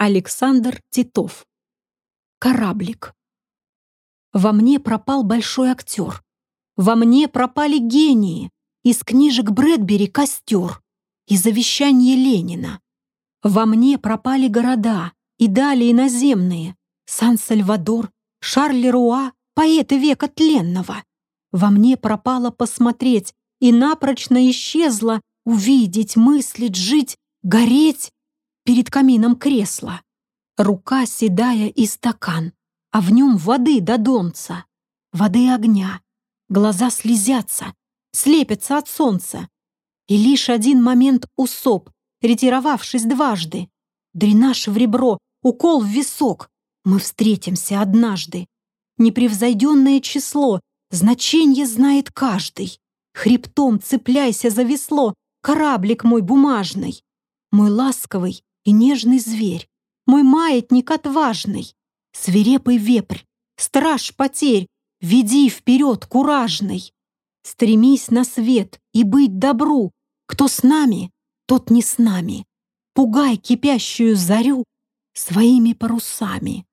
Александр Титов. Кораблик. Во мне пропал большой актер. Во мне пропали гении. Из книжек Брэдбери костер. И завещание Ленина. Во мне пропали города. И далее иноземные. Сан-Сальвадор, Шарль-Руа, поэты века тленного. Во мне пропало посмотреть, и напрочно исчезло увидеть, мыслить, жить, гореть перед камином кресла. Рука седая и стакан, а в нем воды до донца, воды огня. Глаза слезятся, слепятся от солнца. И лишь один момент усоп, ретировавшись дважды. Дренаж в ребро, укол в висок. Мы встретимся однажды. Непревзойденное число, значение знает каждый. Хребтом цепляйся за весло, кораблик мой бумажный. Мой ласковый и нежный зверь, мой маятник отважный, свирепый вепрь, страж потерь, веди вперед куражный. Стремись на свет и быть добру, кто с нами, тот не с нами. Пугай кипящую зарю своими парусами.